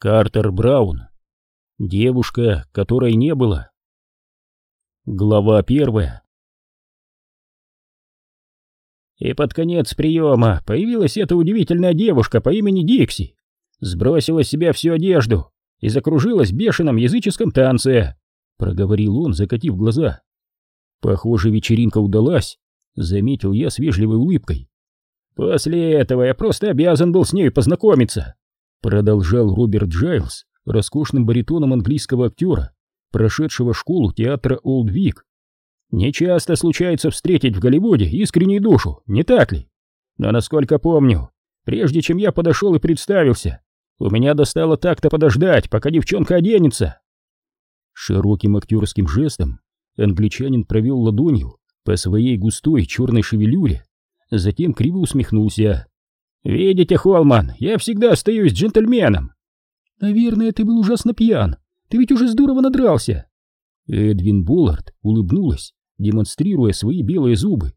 Картер Браун. Девушка, которой не было. Глава первая. И под конец приема появилась эта удивительная девушка по имени Дикси. Сбросила с себя всю одежду и закружилась в бешеном языческом танце, проговорил он, закатив глаза. Похоже, вечеринка удалась, заметил я с вежливой улыбкой. После этого я просто обязан был с ней познакомиться. Продолжал Роберт Джайлз роскошным баритоном английского актера, прошедшего школу театра Олд Вик. Не случается встретить в Голливуде искреннюю душу, не так ли? Но насколько помню, прежде чем я подошел и представился, у меня достало так-то подождать, пока девчонка оденется. Широким актерским жестом англичанин провел ладонью по своей густой черной шевелюре, затем криво усмехнулся. «Видите, Холман, я всегда остаюсь джентльменом!» «Наверное, ты был ужасно пьян. Ты ведь уже здорово надрался!» Эдвин Боллард улыбнулась, демонстрируя свои белые зубы.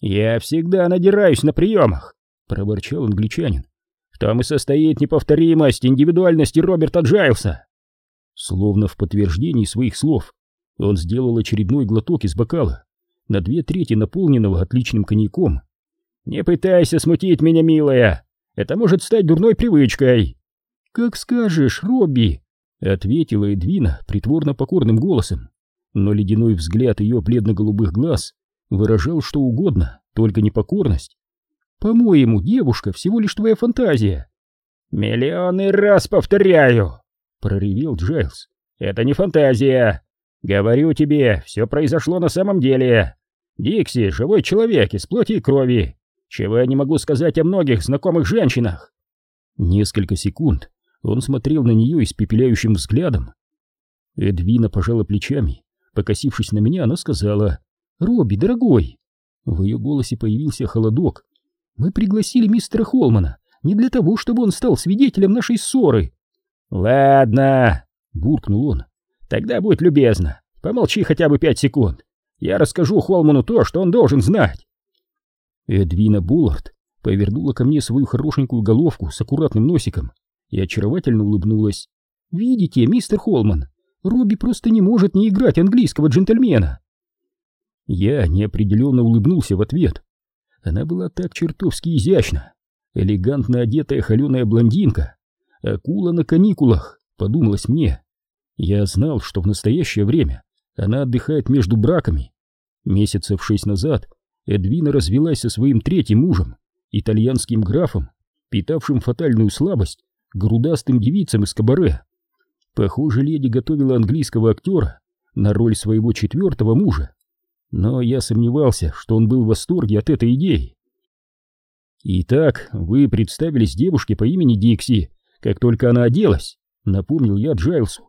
«Я всегда надираюсь на приемах!» — проворчал англичанин. «В том и состоит неповторимость индивидуальности Роберта Джайлса!» Словно в подтверждении своих слов, он сделал очередной глоток из бокала, на две трети наполненного отличным коньяком, «Не пытайся смутить меня, милая! Это может стать дурной привычкой!» «Как скажешь, Робби!» — ответила Эдвина притворно покорным голосом, но ледяной взгляд ее бледно-голубых глаз выражал что угодно, только не покорность. «По-моему, девушка всего лишь твоя фантазия!» «Миллионы раз повторяю!» — проревел Джайлз. «Это не фантазия! Говорю тебе, все произошло на самом деле! Дикси — живой человек из плоти и крови, чего я не могу сказать о многих знакомых женщинах. Несколько секунд он смотрел на нее испепеляющим взглядом. Эдвина пожала плечами. Покосившись на меня, она сказала, «Робби, дорогой!» В ее голосе появился холодок. «Мы пригласили мистера Холмана не для того, чтобы он стал свидетелем нашей ссоры». «Ладно», — буркнул он, — «тогда будь любезна, помолчи хотя бы пять секунд. Я расскажу Холману то, что он должен знать». Эдвина Буллард повернула ко мне свою хорошенькую головку с аккуратным носиком и очаровательно улыбнулась. «Видите, мистер Холман, Робби просто не может не играть английского джентльмена!» Я неопределенно улыбнулся в ответ. Она была так чертовски изящна, элегантно одетая холеная блондинка, акула на каникулах, подумалось мне. Я знал, что в настоящее время она отдыхает между браками. Месяцев шесть назад Эдвина развелась со своим третьим мужем, итальянским графом, питавшим фатальную слабость грудастым девицам из кабаре. Похоже, леди готовила английского актера на роль своего четвертого мужа, но я сомневался, что он был в восторге от этой идеи. «Итак, вы представились девушке по имени Дикси, как только она оделась», — напомнил я Джайлсу.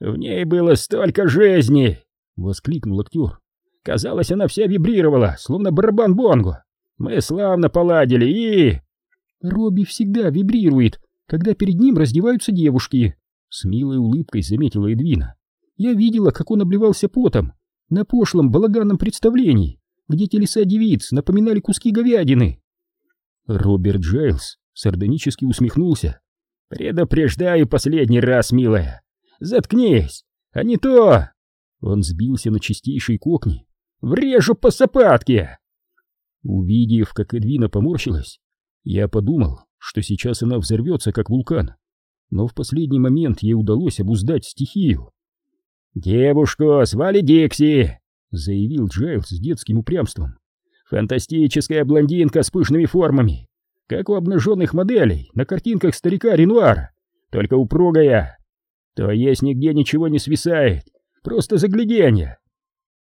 «В ней было столько жизни!» — воскликнул актер. Казалось, она вся вибрировала, словно барабан Бонго. Мы славно поладили и... Робби всегда вибрирует, когда перед ним раздеваются девушки. С милой улыбкой заметила Эдвина. Я видела, как он обливался потом на пошлом балаганном представлении, где телеса девиц напоминали куски говядины. Роберт Джайлз сардонически усмехнулся. «Предупреждаю последний раз, милая! Заткнись, а не то...» Он сбился на чистейшей кокни, Врежу по сапатке!» Увидев, как Эдвина поморщилась, я подумал, что сейчас она взорвется, как вулкан. Но в последний момент ей удалось обуздать стихию. «Девушку звали Дикси!» — заявил Джайлз с детским упрямством. «Фантастическая блондинка с пышными формами, как у обнаженных моделей на картинках старика Ренуара, только упругая. То есть нигде ничего не свисает, просто загляденье.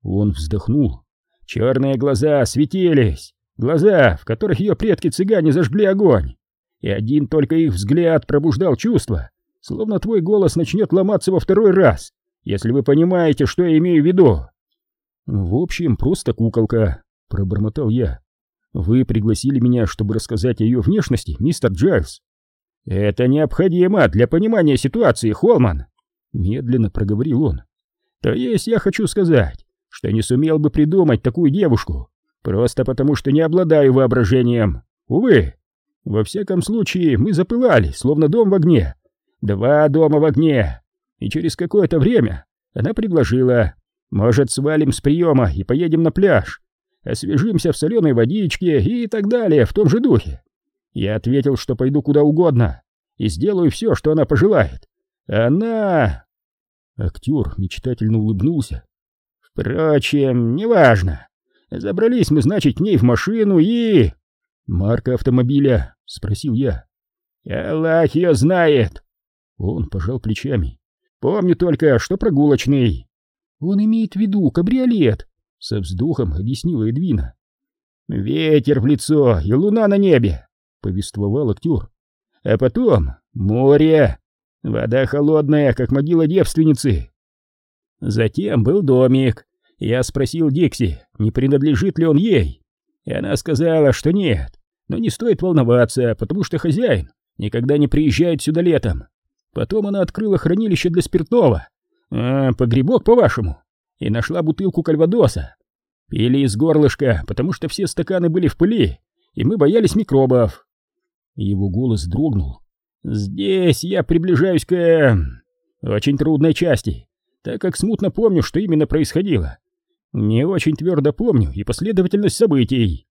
Он вздохнул. Черные глаза светились, глаза, в которых ее предки-цыгане зажгли огонь. И один только их взгляд пробуждал чувства, словно твой голос начнет ломаться во второй раз, если вы понимаете, что я имею в виду. В общем, просто куколка, пробормотал я. Вы пригласили меня, чтобы рассказать о ее внешности, мистер Джайлз. Это необходимо для понимания ситуации, Холман, медленно проговорил он. То есть я хочу сказать, что не сумел бы придумать такую девушку, просто потому что не обладаю воображением. Увы, во всяком случае, мы запылали, словно дом в огне. два дома в огне. И через какое-то время она предложила, может, свалим с приема и поедем на пляж, освежимся в соленой водичке и так далее, в том же духе. Я ответил, что пойду куда угодно и сделаю все, что она пожелает. Она... Актер мечтательно улыбнулся. Впрочем, неважно. Забрались мы, значит, к ней в машину и... «Марка автомобиля?» — спросил я. «Аллах ее знает!» Он пожал плечами. «Помню только, что прогулочный». «Он имеет в виду кабриолет», — со вздохом объяснила Эдвина. «Ветер в лицо и луна на небе», — повествовал актер. «А потом море, вода холодная, как могила девственницы». Затем был домик. Я спросил Дикси, не принадлежит ли он ей. И она сказала, что нет, но не стоит волноваться, потому что хозяин никогда не приезжает сюда летом. Потом она открыла хранилище для спиртного. А, погребок, по-вашему. И нашла бутылку кальвадоса. Пили из горлышка, потому что все стаканы были в пыли, и мы боялись микробов. Его голос дрогнул. Здесь я приближаюсь к... Эм, очень трудной части, так как смутно помню, что именно происходило. Не очень твердо помню и последовательность событий.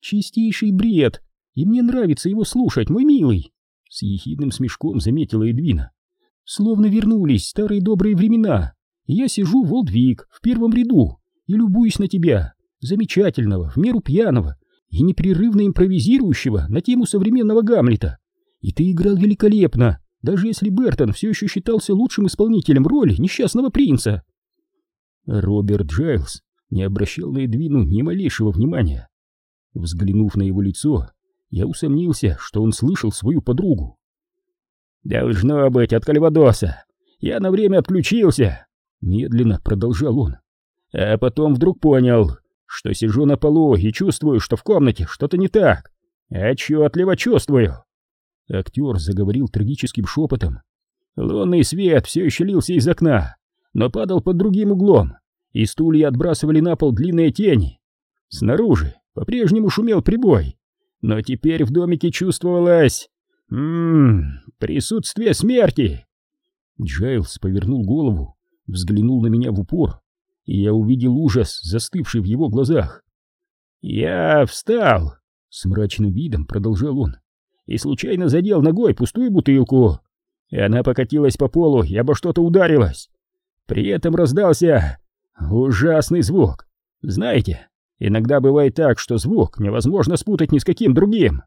Чистейший бред, и мне нравится его слушать, мой милый. С ехидным смешком заметила Эдвина. Словно вернулись старые добрые времена. Я сижу в Олдвик, в первом ряду, и любуюсь на тебя, замечательного, в меру пьяного и непрерывно импровизирующего на тему современного Гамлета. И ты играл великолепно, даже если Бертон все еще считался лучшим исполнителем роли несчастного принца. Роберт Джайлз не обращал на Эдвину ни малейшего внимания. Взглянув на его лицо, я усомнился, что он слышал свою подругу. «Должно быть от Кальвадоса. Я на время отключился», — медленно продолжал он. «А потом вдруг понял, что сижу на полу и чувствую, что в комнате что-то не так. Отчетливо чувствую». Актер заговорил трагическим шепотом. Лунный свет все еще лился из окна, но падал под другим углом, и стулья отбрасывали на пол длинные тени. Снаружи по-прежнему шумел прибой, но теперь в домике чувствовалось... Ммм, присутствие смерти. Джайлс повернул голову, взглянул на меня в упор, и я увидел ужас, застывший в его глазах. «Я встал!» — с мрачным видом продолжал он, и случайно задел ногой пустую бутылку, и она покатилась по полу и обо что-то ударилась. При этом раздался ужасный звук. Знаете, Иногда бывает так, что звук невозможно спутать ни с каким другим.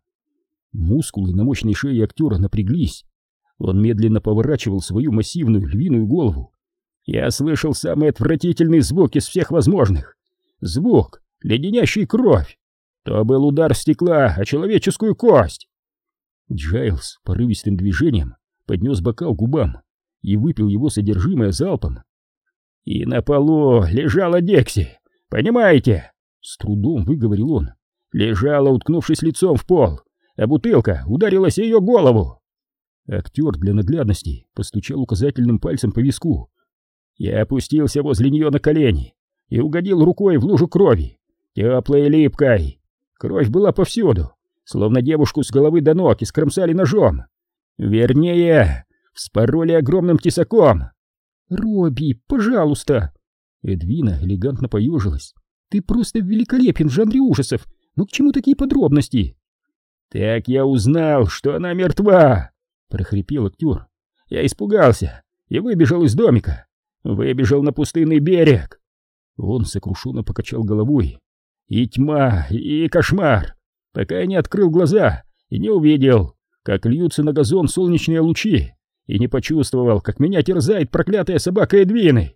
Мускулы на мощной шее актера напряглись. Он медленно поворачивал свою массивную львиную голову. Я слышал самый отвратительный звук из всех возможных. Звук, леденящий кровь. То был удар стекла о человеческую кость. Джайлз порывистым движением поднес бокал к губам и выпил его содержимое залпом. И на полу лежала Декси, понимаете? С трудом выговорил он. Лежала, уткнувшись лицом в пол, а бутылка ударилась ее голову. Актер для наглядности постучал указательным пальцем по виску. Я опустился возле нее на колени и угодил рукой в лужу крови, теплой и липкой. Кровь была повсюду, словно девушку с головы до ног искромсали ножом. Вернее, вспороли огромным тесаком. «Робби, пожалуйста!» Эдвина элегантно поежилась. Ты просто великолепен в жанре ужасов. Ну к чему такие подробности? Так я узнал, что она мертва, прохрипел актер. Я испугался и выбежал из домика. Выбежал на пустынный берег. Он сокрушенно покачал головой. И тьма, и кошмар, пока я не открыл глаза и не увидел, как льются на газон солнечные лучи, и не почувствовал, как меня терзает проклятая собака Эдвины.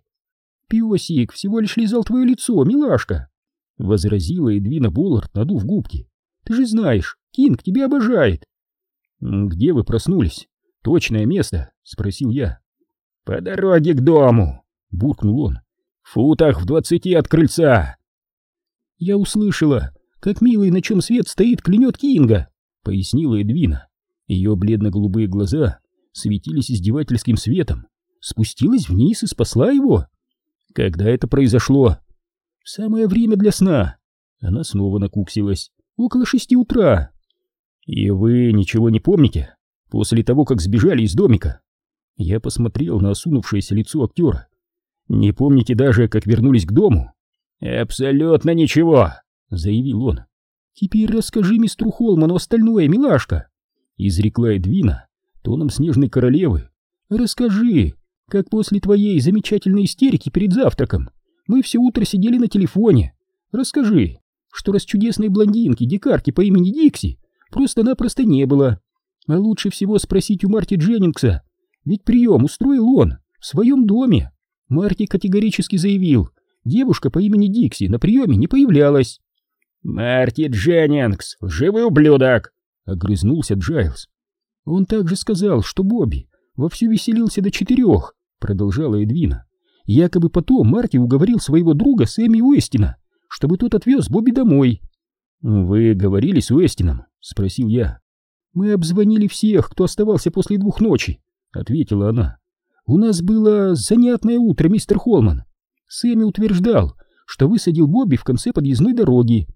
«Песик всего лишь лизал твое лицо, милашка!» — возразила Эдвина Боллард, надув губки. «Ты же знаешь, Кинг тебя обожает!» «Где вы проснулись? Точное место?» — спросил я. «По дороге к дому!» — буркнул он. «В футах в двадцати от крыльца!» «Я услышала, как милый, на чем свет стоит, клянет Кинга!» — пояснила Эдвина. Ее бледно-голубые глаза светились издевательским светом. Спустилась вниз и спасла его. Когда это произошло? Самое время для сна. Она снова накуксилась. Около шести утра. И вы ничего не помните? После того, как сбежали из домика? Я посмотрел на осунувшееся лицо актера. «Не помните даже, как вернулись к дому?» «Абсолютно ничего», — заявил он. «Теперь расскажи мистеру Холману остальное, милашка», — изрекла Эдвина тоном снежной королевы. «Расскажи, как после твоей замечательной истерики перед завтраком мы все утро сидели на телефоне. Расскажи, что раз чудесной блондинки, дикарки по имени Дикси просто-напросто не было. А лучше всего спросить у Марти Дженнингса, ведь прием устроил он в своем доме. Марти категорически заявил, девушка по имени Дикси на приеме не появлялась. «Марти Дженнингс, лживый ублюдок!» — огрызнулся Джайлз. Он также сказал, что Бобби вовсю веселился до четырех, продолжала Эдвина. Якобы потом Марти уговорил своего друга Сэмми Уэстина, чтобы тот отвез Бобби домой. «Вы говорили с Уэстином?» — спросил я. «Мы обзвонили всех, кто оставался после двух ночи», — ответила она. «У нас было занятное утро, мистер Холман. Сэмми утверждал, что высадил Бобби в конце подъездной дороги.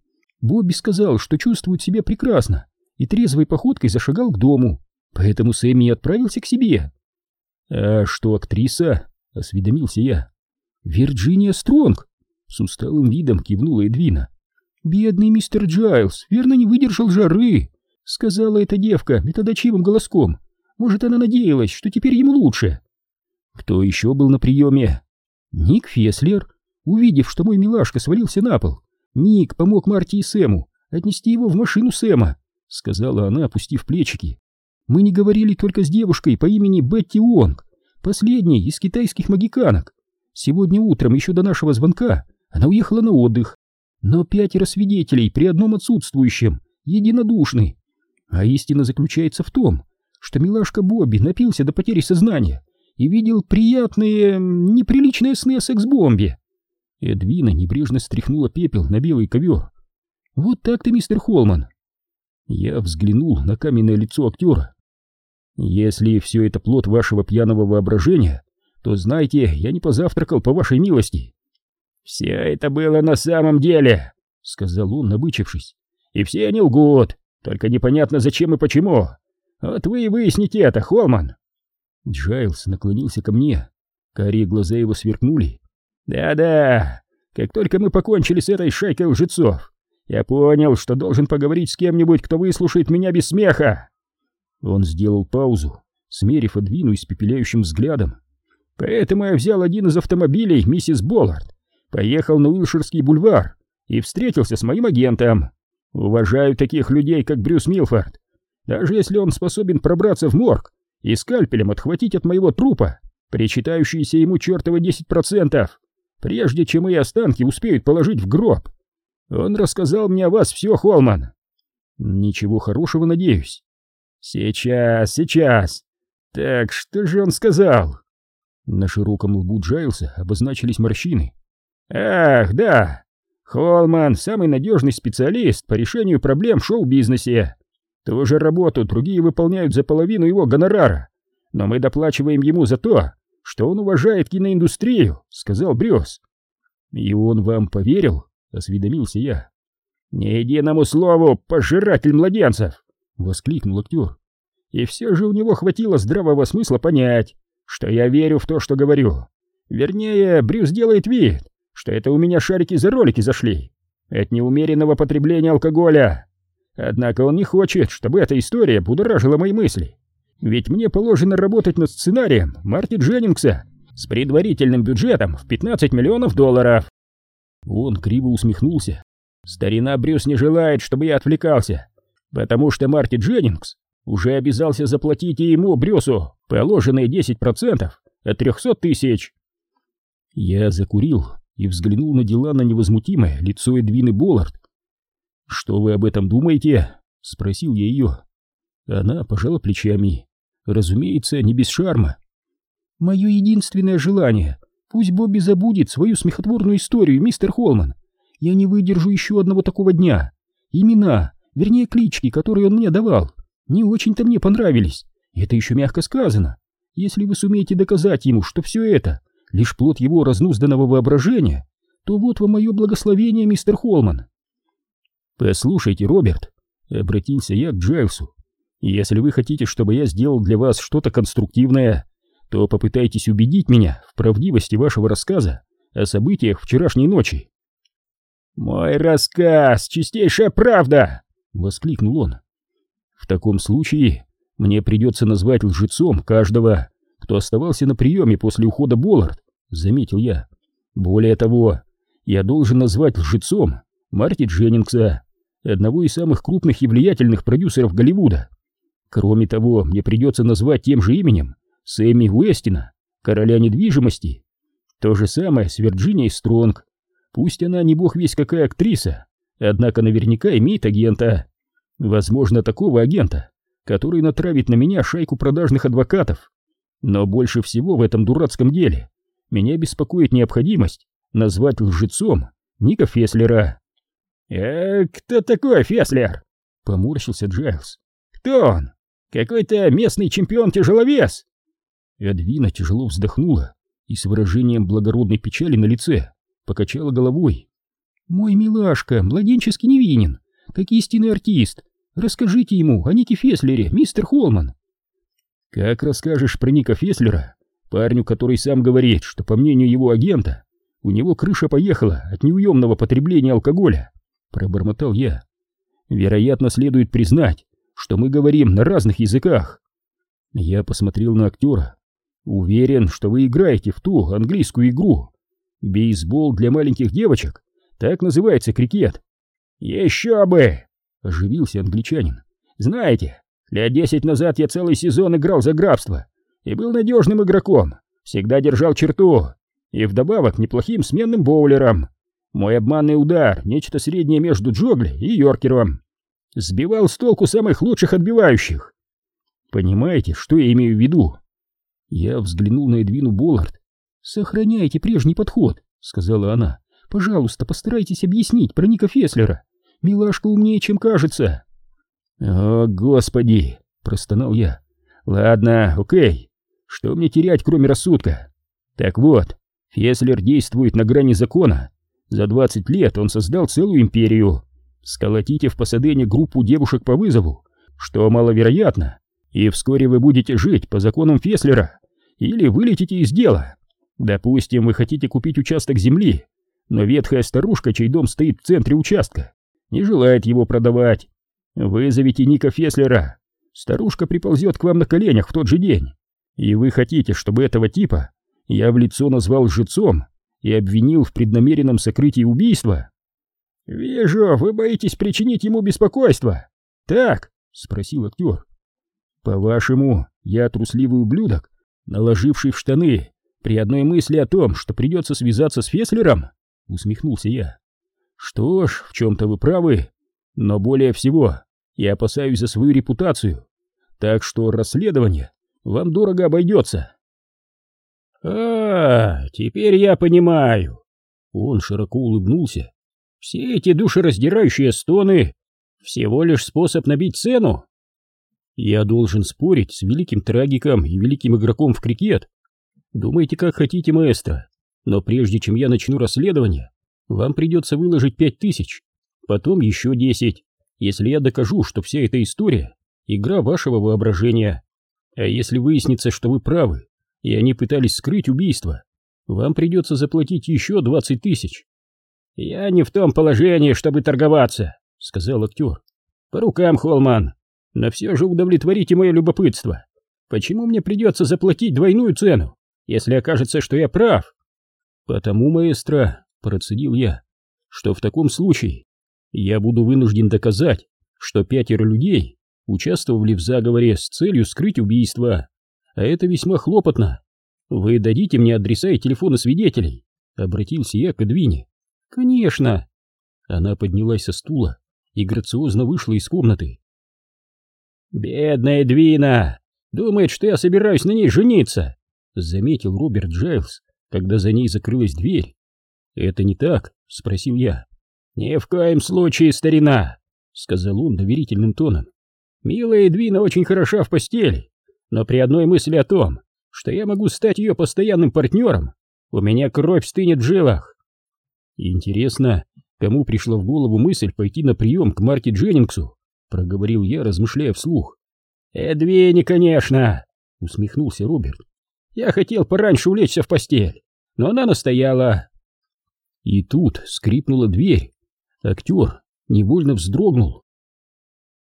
Бобби сказал, что чувствует себя прекрасно, и трезвой походкой зашагал к дому. Поэтому Сэмми отправился к себе. «А что актриса?» — осведомился я. «Вирджиния Стронг!» — с усталым видом кивнула Эдвина. «Бедный мистер Джайлз, верно, не выдержал жары!» — сказала эта девка методочивым голоском. «Может, она надеялась, что теперь ему лучше?» «Кто еще был на приеме?» «Ник Феслер. Увидев, что мой милашка свалился на пол, Ник помог Марти и Сэму отнести его в машину Сэма», — сказала она, опустив плечики. Мы не говорили только с девушкой по имени Бетти Уонг, последней из китайских магиканок. Сегодня утром, еще до нашего звонка, она уехала на отдых. Но пятеро свидетелей при одном отсутствующем единодушны. А истина заключается в том, что милашка Бобби напился до потери сознания и видел приятные, неприличные сны о секс-бомбе. Эдвина небрежно стряхнула пепел на белый ковер. «Вот так ты, мистер Холман, я взглянул на каменное лицо актера. «Если все это плод вашего пьяного воображения, то знайте, я не позавтракал по вашей милости». «Все это было на самом деле», — сказал он, набычившись. «И все они лгут, только непонятно зачем и почему. Вот вы и выясните это, Холман». Джайлс наклонился ко мне. Карие глаза его сверкнули. «Да-да, как только мы покончили с этой шайкой лжецов, я понял, что должен поговорить с кем-нибудь, кто выслушает меня без смеха. Он сделал паузу, смерив Эдвину испепеляющим взглядом. Поэтому я взял один из автомобилей миссис Боллард, поехал на Уилширский бульвар и встретился с моим агентом. Уважаю таких людей, как Брюс Милфорд. Даже если он способен пробраться в морг и скальпелем отхватить от моего трупа причитающиеся ему чертовы 10%, прежде чем мои останки успеют положить в гроб. Он рассказал мне о вас все, Холман. Ничего хорошего, надеюсь. Сейчас, сейчас. Так, что же он сказал? На широком лбу Джайлса обозначились морщины. Ах, да. Холман — самый надежный специалист по решению проблем в шоу-бизнесе. Ту же работу другие выполняют за половину его гонорара. Но мы доплачиваем ему за то, что он уважает киноиндустрию, сказал Брюс. И он вам поверил? — осведомился я. «Ни единому слову, пожиратель младенцев!» — воскликнул актер. «И все же у него хватило здравого смысла понять, что я верю в то, что говорю. Вернее, Брюс делает вид, что это у меня шарики за ролики зашли от неумеренного потребления алкоголя. Однако он не хочет, чтобы эта история будоражила мои мысли. Ведь мне положено работать над сценарием Марти Дженнингса с предварительным бюджетом в 15 миллионов долларов. Он криво усмехнулся. Старина Брюс не желает, чтобы я отвлекался, потому что Марти Дженнингс уже обязался заплатить и ему, Брюсу, положенные 10% от 300 тысяч. Я закурил и взглянул на дела на невозмутимое лицо Эдвины Боллард. «Что вы об этом думаете?» — спросил я ее. Она пожала плечами. Разумеется, не без шарма. «Мое единственное желание Пусть Бобби забудет свою смехотворную историю, мистер Холман. Я не выдержу еще одного такого дня. Имена, вернее клички, которые он мне давал, не очень-то мне понравились. это еще мягко сказано. Если вы сумеете доказать ему, что все это лишь плод его разнузданного воображения, то вот вам мое благословение, мистер Холман. Послушайте, Роберт, обратился я к Джайлсу. Если вы хотите, чтобы я сделал для вас что-то конструктивное, то попытайтесь убедить меня в правдивости вашего рассказа о событиях вчерашней ночи. «Мой рассказ — чистейшая правда!» — воскликнул он. «В таком случае мне придется назвать лжецом каждого, кто оставался на приеме после ухода Боллард», — заметил я. «Более того, я должен назвать лжецом Марти Дженнингса, одного из самых крупных и влиятельных продюсеров Голливуда. Кроме того, мне придется назвать тем же именем Сэмми Уэстина, короля недвижимости. То же самое с Вирджинией Стронг. Пусть она не бог весь какая актриса, однако наверняка имеет агента. Возможно, такого агента, который натравит на меня шайку продажных адвокатов. Но больше всего в этом дурацком деле меня беспокоит необходимость назвать лжецом Ника Феслера. «Э, кто такой Феслер?» — поморщился Джайлз. «Кто он? Какой-то местный чемпион-тяжеловес?» Эдвина тяжело вздохнула и с выражением благородной печали на лице покачала головой. «Мой милашка, младенчески невинен, как истинный артист. Расскажите ему о Нике Феслере, мистер Холман». «Как расскажешь про Ника Феслера, парню, который сам говорит, что, по мнению его агента, у него крыша поехала от неуемного потребления алкоголя?» Пробормотал я. «Вероятно, следует признать, что мы говорим на разных языках». Я посмотрел на актера. «Уверен, что вы играете в ту английскую игру. Бейсбол для маленьких девочек? Так называется крикет». «Еще бы!» — оживился англичанин. «Знаете, лет десять назад я целый сезон играл за грабство и был надежным игроком, всегда держал черту и вдобавок неплохим сменным боулером. Мой обманный удар — нечто среднее между Джогли и Йоркером. Сбивал с толку самых лучших отбивающих. Понимаете, что я имею в виду? Я взглянул на Эдвину Боллард. «Сохраняйте прежний подход», — сказала она. «Пожалуйста, постарайтесь объяснить про Ника Феслера. Милашка умнее, чем кажется». «О, господи!» — простонал я. «Ладно, окей. Что мне терять, кроме рассудка? Так вот, Феслер действует на грани закона за 20 лет он создал целую империю. Сколотите в Пасадене группу девушек по вызову, что маловероятно, и вскоре вы будете жить по законам Феслера или вылетите из дела. Допустим, вы хотите купить участок земли, но ветхая старушка, чей дом стоит в центре участка, не желает его продавать. Вызовите Ника Феслера. Старушка приползет к вам на коленях в тот же день. И вы хотите, чтобы этого типа я в лицо назвал лжецом и обвинил в преднамеренном сокрытии убийства. «Вижу, вы боитесь причинить ему беспокойство. Так?» — спросил актер. «По-вашему, я трусливый ублюдок, наложивший в штаны при одной мысли о том, что придется связаться с Феслером?» — усмехнулся я. «Что ж, в чем-то вы правы, но более всего я опасаюсь за свою репутацию, так что расследование вам дорого обойдется». «А, теперь я понимаю!» Он широко улыбнулся. «Все эти душераздирающие стоны — всего лишь способ набить цену!» «Я должен спорить с великим трагиком и великим игроком в крикет. Думайте, как хотите, маэстро, но прежде чем я начну расследование, вам придется выложить пять тысяч, потом еще десять, если я докажу, что вся эта история — игра вашего воображения. А если выяснится, что вы правы, и они пытались скрыть убийство. Вам придется заплатить еще двадцать тысяч. Я не в том положении, чтобы торговаться, сказал актер. По рукам, Холман. Но все же удовлетворите мое любопытство. Почему мне придется заплатить двойную цену, если окажется, что я прав? Потому, маэстро, процедил я, что в таком случае я буду вынужден доказать, что пятеро людей участвовали в заговоре с целью скрыть убийство а это весьма хлопотно. Вы дадите мне адреса и телефоны свидетелей?» Обратился я к Эдвине. «Конечно!» Она поднялась со стула и грациозно вышла из комнаты. «Бедная Эдвина! Думает, что я собираюсь на ней жениться!» Заметил Роберт Джайлз, когда за ней закрылась дверь. «Это не так?» — спросил я. «Ни в коем случае, старина!» — сказал он доверительным тоном. «Милая Эдвина очень хороша в постели, но при одной мысли о том, что я могу стать ее постоянным партнером, у меня кровь стынет в жилах. Интересно, кому пришла в голову мысль пойти на прием к Марти Дженнингсу, проговорил я, размышляя вслух. Эдвини, конечно, усмехнулся Роберт. Я хотел пораньше улечься в постель, но она настояла. И тут скрипнула дверь. Актер невольно вздрогнул.